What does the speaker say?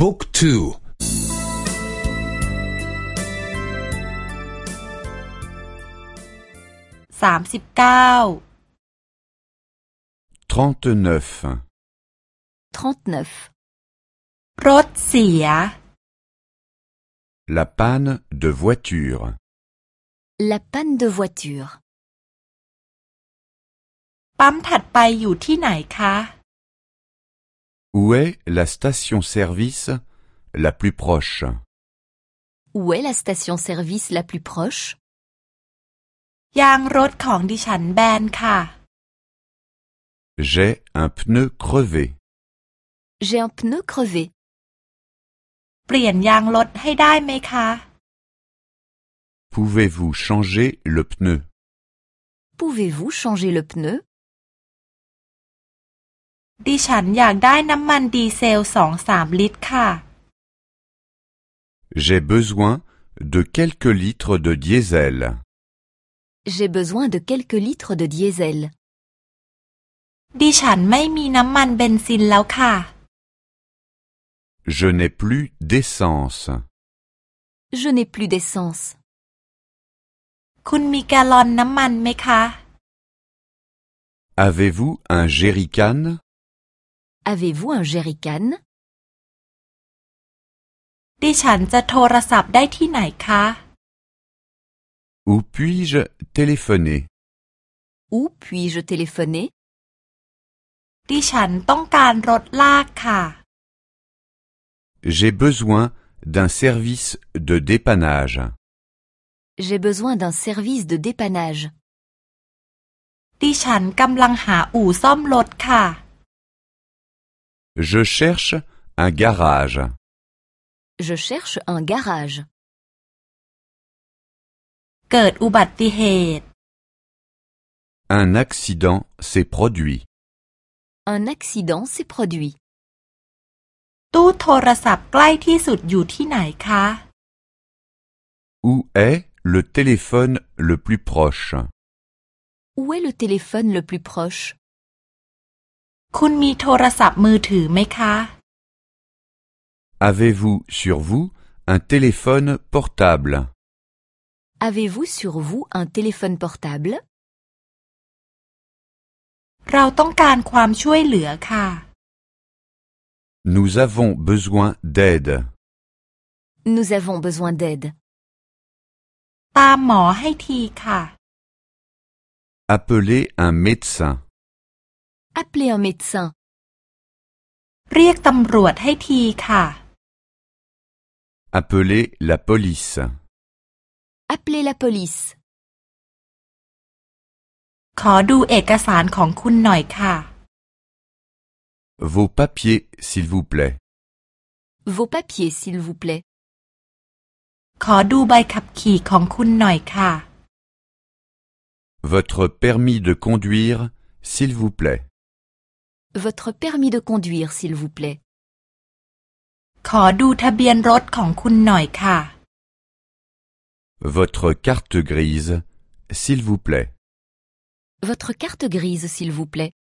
บุ๊กทู สามสิบเก้า trente-neuf, 39. รถเสีย la panne de voiture. La panne de voiture. ปั๊มถัดไปอยู่ที่ไหนคะ Où est la station-service la plus proche? Où est la station-service la plus proche? J'ai un pneu crevé. J'ai un pneu crevé. Pouvez-vous changer le pneu? Pouvez-vous changer le pneu? ดิฉันอยากได้น้ำมันดีเซลสองสามลิตรค่ะ J'ai besoin de quelques litres de diesel. J'ai besoin de quelques litres de diesel. ดิฉันไม่มีน้ำมันเบนซินแล้วค่ะ Je n'ai plus d'essence. Je n'ai plus d'essence. คุณมีแกลลอนน้ำมันไหมคะ Avez-vous un jerrycan Avez-vous un jerrycan ดิฉันจะโทรศัพท์ได้ที่ไหนคะ Où puis-je téléphoner Où puis-je téléphoner ดิฉันต้องการรถลากค่ะ J'ai besoin d'un service de dépannage. J'ai besoin d'un service de dépannage. ดิฉันกำลังหาอู่ซ่อมรถค่ะ Je cherche un garage. Je cherche un garage. เกิดอุบัติเหตุ Un accident s'est produit. Un accident s'est produit. ตู้โทรศัพท์ใกล้ที่สุดอยู่ที่ไหนคะ Où est le téléphone le plus proche Où est le téléphone le plus proche คุณมีโทรศัพท์มือถือไหมคะ Avez-vous sur vous un téléphone portable Avez-vous sur vous un téléphone portable เราต้องการความช่วยเหลือค่ะ Nous avons besoin d'aide. Nous avons besoin d'aide. ตามหมอให้ทีค่ะ Appelez un médecin. Appelez un médecin. เรียกตำรวจให้ทีค่ะ Appelez la police. Appelez la police. ขอดูเอกสารของคุณหน่อยค่ะ Vos papiers, s'il vous plaît. Vos papiers, s'il vous plaît. ขอดูใบขับขี่ของคุณหน่อยค่ะ Votre permis de conduire, s'il vous plaît. Votre permis de conduire, s'il vous plaît. ขอดูทะเบียนรถของคุณหน่อยค่ะ Votre carte grise, s'il vous plaît. Votre carte grise, s'il vous plaît.